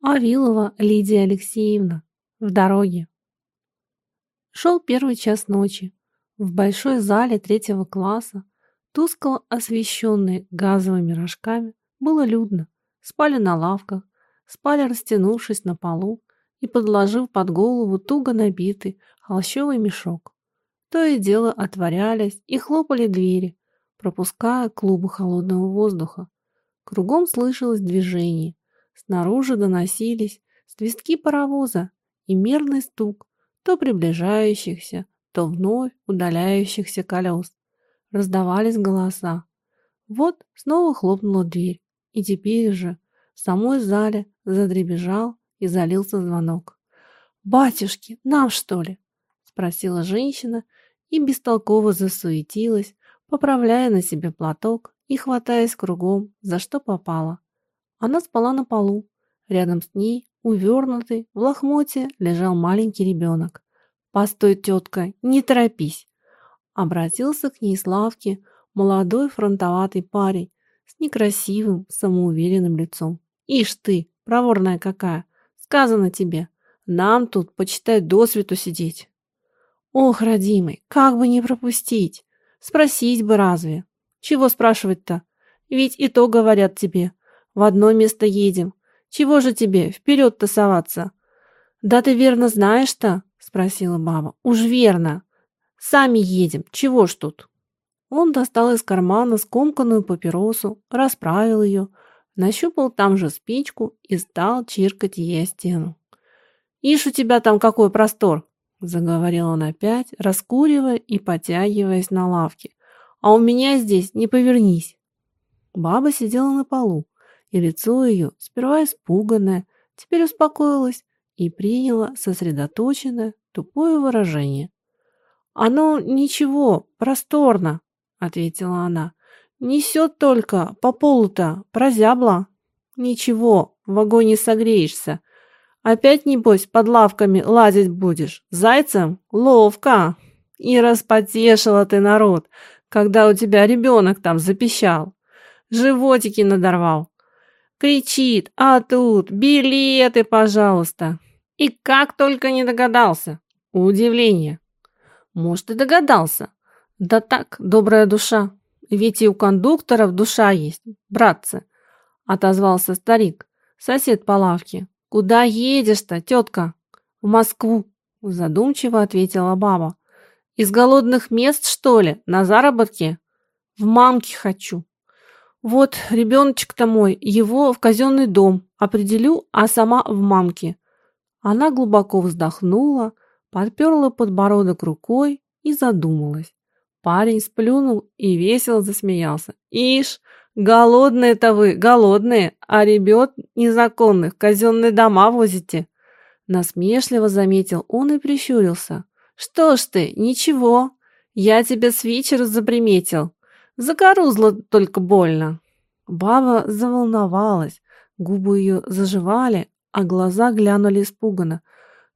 Авилова Лидия Алексеевна. В дороге. Шел первый час ночи. В большой зале третьего класса, тускло освещенной газовыми рожками, было людно. Спали на лавках, спали растянувшись на полу и подложив под голову туго набитый холщовый мешок. То и дело отворялись и хлопали двери, пропуская клубы холодного воздуха. Кругом слышалось движение. Снаружи доносились свистки паровоза и мерный стук то приближающихся, то вновь удаляющихся колес. Раздавались голоса. Вот снова хлопнула дверь, и теперь же в самой зале задребежал и залился звонок. «Батюшки, нам что ли?» — спросила женщина и бестолково засуетилась, поправляя на себе платок и хватаясь кругом, за что попало. Она спала на полу. Рядом с ней, увернутый, в лохмоте, лежал маленький ребенок. «Постой, тетка, не торопись!» Обратился к ней Славке молодой фронтоватый парень с некрасивым, самоуверенным лицом. «Ишь ты, проворная какая! Сказано тебе, нам тут, почитай, досвету сидеть!» «Ох, родимый, как бы не пропустить! Спросить бы разве? Чего спрашивать-то? Ведь и то говорят тебе. В одно место едем. Чего же тебе вперед тасоваться? Да ты верно знаешь-то? Спросила баба. Уж верно. Сами едем. Чего ж тут? Он достал из кармана скомканную папиросу, расправил ее, нащупал там же спичку и стал чиркать ей стену. «Ишь, у тебя там какой простор!» — заговорил он опять, раскуривая и потягиваясь на лавке. «А у меня здесь не повернись!» Баба сидела на полу, и лицо ее, сперва испуганное, теперь успокоилось и приняло сосредоточенное, тупое выражение. «Оно ничего, просторно», — ответила она. «Несет только по полу-то, прозябла». «Ничего, в вагоне согреешься. Опять, небось, под лавками лазить будешь. Зайцем? Ловко. И распотешила ты народ, когда у тебя ребенок там запищал. Животики надорвал. Кричит, а тут билеты, пожалуйста. И как только не догадался. Удивление. Может, и догадался. Да так, добрая душа. Ведь и у кондукторов душа есть, братцы. Отозвался старик, сосед по лавке. Куда едешь-то, тетка? В Москву. Задумчиво ответила баба. Из голодных мест, что ли, на заработки? В мамке хочу. Вот ребеночек-то мой, его в казенный дом определю, а сама в мамке. Она глубоко вздохнула, подперла подбородок рукой и задумалась. Парень сплюнул и весело засмеялся. «Ишь, голодные-то вы, голодные, а ребят незаконных казенные дома возите!» Насмешливо заметил он и прищурился. «Что ж ты, ничего, я тебя с вечера заприметил, Закорузло только больно. Баба заволновалась, губы ее заживали, а глаза глянули испуганно.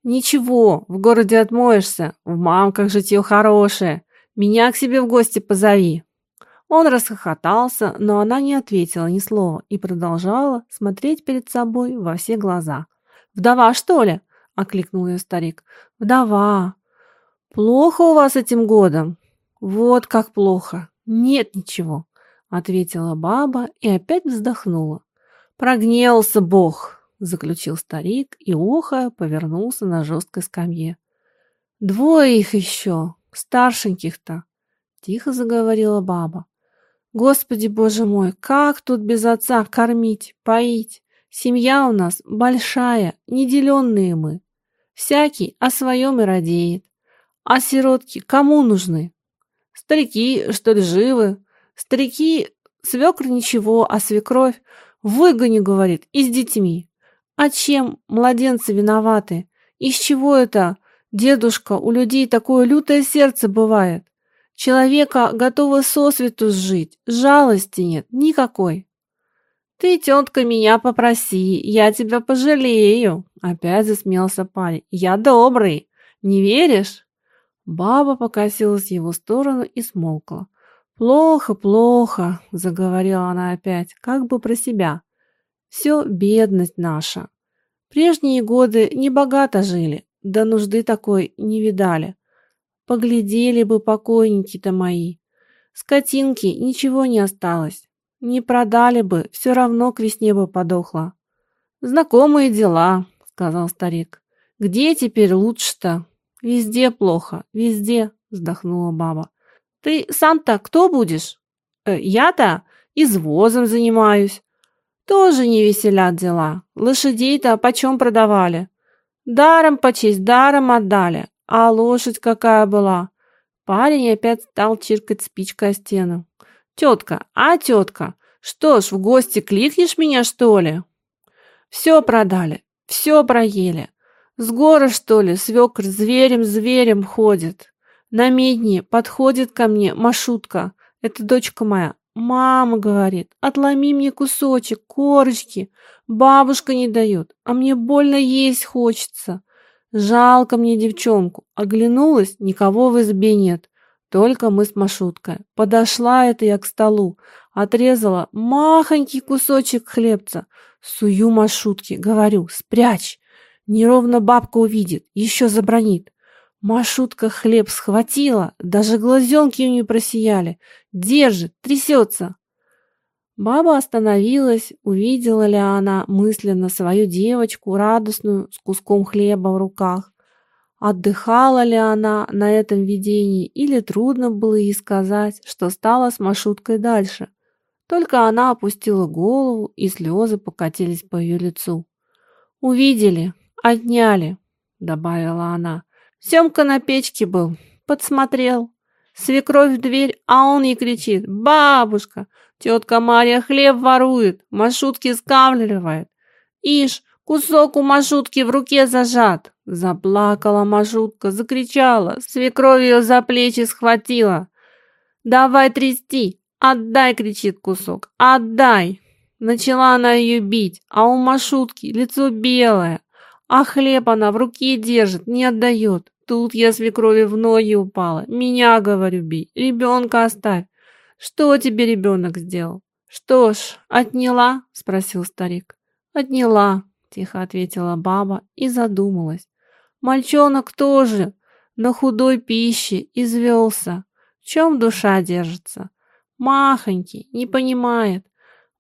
«Ничего, в городе отмоешься, в мамках житье хорошее. Меня к себе в гости позови». Он расхохотался, но она не ответила ни слова и продолжала смотреть перед собой во все глаза. «Вдова, что ли?» — окликнул ее старик. «Вдова. Плохо у вас этим годом?» «Вот как плохо. «Нет ничего», — ответила баба и опять вздохнула. «Прогнелся Бог», — заключил старик и, охая, повернулся на жесткой скамье. «Двое их еще, старшеньких-то», — тихо заговорила баба. «Господи, боже мой, как тут без отца кормить, поить? Семья у нас большая, неделенные мы. Всякий о своем и радеет. А сиротки кому нужны? Старики, что ли, живы? Старики, свекр ничего, а свекровь выгони, говорит, и с детьми. А чем младенцы виноваты? Из чего это, дедушка, у людей такое лютое сердце бывает? Человека готовы сосвету сжить, жалости нет никакой. Ты, тетка, меня попроси, я тебя пожалею. Опять засмеялся парень. Я добрый, не веришь? Баба покосилась в его сторону и смолкла. «Плохо, плохо», — заговорила она опять, как бы про себя. «Все бедность наша. Прежние годы небогато жили, да нужды такой не видали. Поглядели бы покойники-то мои. Скотинки ничего не осталось. Не продали бы, все равно к весне бы подохла. Знакомые дела, сказал старик. Где теперь лучше-то? Везде плохо, везде, вздохнула баба. Ты сам-то кто будешь? Э, я-то извозом занимаюсь. Тоже не веселят дела. Лошадей-то почем продавали? Даром почесть, даром отдали. А лошадь какая была? Парень опять стал чиркать спичкой о стену. Тетка, а тетка, что ж, в гости кликнешь меня, что ли? Все продали, все проели. С горы, что ли, свекр зверем-зверем ходит. На медне подходит ко мне Машутка, это дочка моя. Мама говорит, отломи мне кусочек, корочки. Бабушка не дает, а мне больно есть хочется. Жалко мне девчонку. Оглянулась, никого в избе нет. Только мы с Машуткой. Подошла это я к столу, отрезала махонький кусочек хлебца. Сую Машутке, говорю, спрячь. Неровно бабка увидит, еще забронит. Машутка хлеб схватила, даже глазенки у нее просияли. Держит, трясется. Баба остановилась, увидела ли она мысленно свою девочку, радостную, с куском хлеба в руках. Отдыхала ли она на этом видении, или трудно было ей сказать, что стало с Машуткой дальше. Только она опустила голову, и слезы покатились по ее лицу. «Увидели, отняли», — добавила она. Семка на печке был, подсмотрел. Свекровь в дверь, а он ей кричит «Бабушка, Тетка Марья хлеб ворует, Машутки скамливает. Ишь, кусок у Машутки в руке зажат. Заплакала Машутка, закричала, свекровь ее за плечи схватила. «Давай трясти! Отдай!» — кричит кусок. «Отдай!» Начала она ее бить, а у Машутки лицо белое, а хлеб она в руке держит, не отдает. Тут я свекрови в ноги упала. Меня, говорю, бей, ребенка оставь. Что тебе ребенок сделал? Что ж, отняла? Спросил старик. Отняла, тихо ответила баба и задумалась. Мальчонок тоже на худой пище извелся. В чем душа держится? Махонький, не понимает.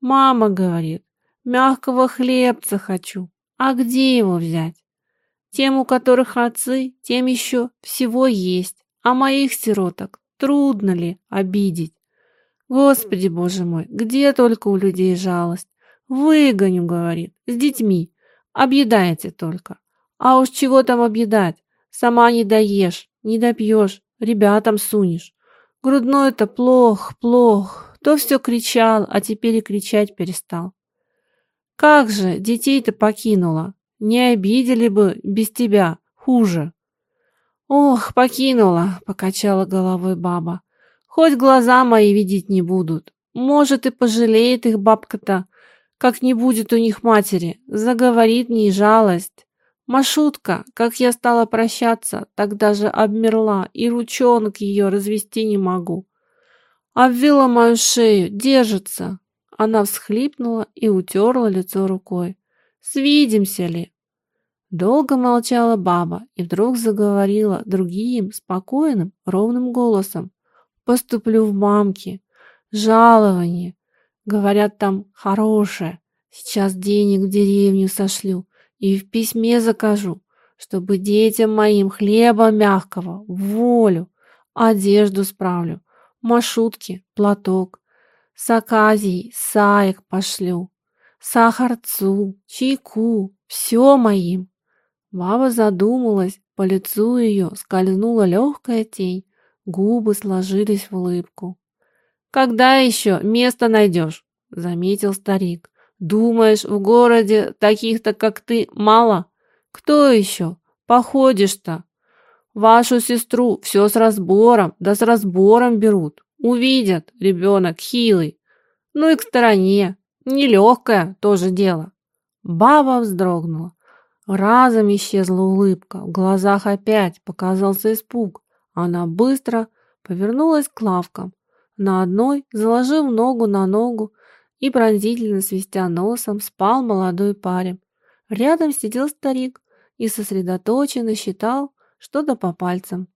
Мама говорит, мягкого хлебца хочу. А где его взять? Тем, у которых отцы, тем еще всего есть. А моих сироток трудно ли обидеть? Господи, боже мой, где только у людей жалость. Выгоню, говорит, с детьми. Объедаете только. А уж чего там объедать? Сама не доешь, не допьешь, ребятам сунешь. Грудной-то плох, плох. То все кричал, а теперь и кричать перестал. Как же, детей-то покинула. Не обидели бы без тебя, хуже. Ох, покинула, покачала головой баба. Хоть глаза мои видеть не будут. Может, и пожалеет их бабка-то, как не будет у них матери. Заговорит мне жалость. Машутка, как я стала прощаться, тогда же обмерла, и ручонок ее развести не могу. Обвила мою шею, держится. Она всхлипнула и утерла лицо рукой. Свидимся ли? Долго молчала баба и вдруг заговорила другим, спокойным, ровным голосом. Поступлю в мамки. Жалование. Говорят, там хорошее. Сейчас денег в деревню сошлю и в письме закажу, чтобы детям моим хлеба мягкого, волю, одежду справлю, маршрутки, платок, с аказией, саек пошлю, сахарцу, чайку, все моим. Баба задумалась, по лицу ее скользнула легкая тень, Губы сложились в улыбку. «Когда еще место найдешь?» — заметил старик. «Думаешь, в городе таких-то, как ты, мало? Кто еще? Походишь-то? Вашу сестру все с разбором, да с разбором берут. Увидят, ребенок хилый. Ну и к стороне. Нелегкое тоже дело». Баба вздрогнула. Разом исчезла улыбка, в глазах опять показался испуг. Она быстро повернулась к лавкам. На одной, заложив ногу на ногу и пронзительно свистя носом, спал молодой парень. Рядом сидел старик и сосредоточенно считал что-то по пальцам.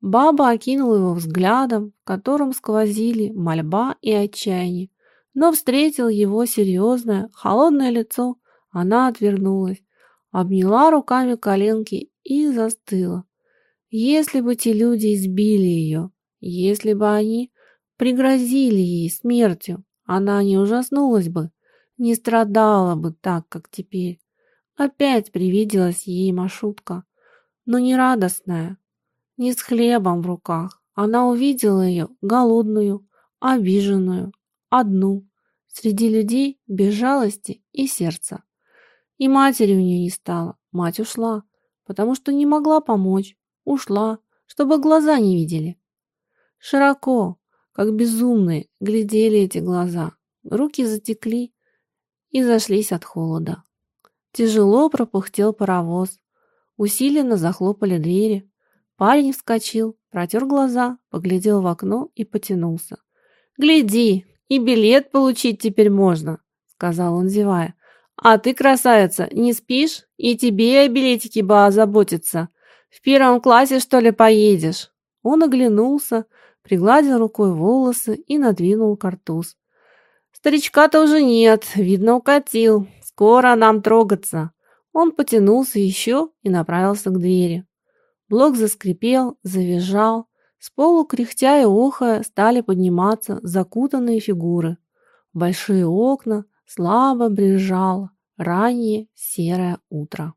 Баба окинула его взглядом, в котором сквозили мольба и отчаяние, но встретил его серьезное, холодное лицо. Она отвернулась, обняла руками коленки и застыла. Если бы те люди избили ее, если бы они пригрозили ей смертью, она не ужаснулась бы, не страдала бы так, как теперь. Опять привиделась ей маршрутка, но не радостная, не с хлебом в руках. Она увидела ее голодную, обиженную, одну, среди людей без жалости и сердца. И матери у нее не стало, мать ушла, потому что не могла помочь, ушла, чтобы глаза не видели. Широко, как безумные, глядели эти глаза, руки затекли и зашлись от холода. Тяжело пропухтел паровоз, усиленно захлопали двери. Парень вскочил, протер глаза, поглядел в окно и потянулся. «Гляди, и билет получить теперь можно», — сказал он, зевая. «А ты, красавица, не спишь? И тебе о билетике бы озаботиться. В первом классе, что ли, поедешь?» Он оглянулся, пригладил рукой волосы и надвинул картуз. «Старичка-то уже нет, видно, укатил. Скоро нам трогаться». Он потянулся еще и направился к двери. Блок заскрипел, завизжал. С полу, кряхтя и охая, стали подниматься закутанные фигуры. Большие окна слабо брежало раннее серое утро.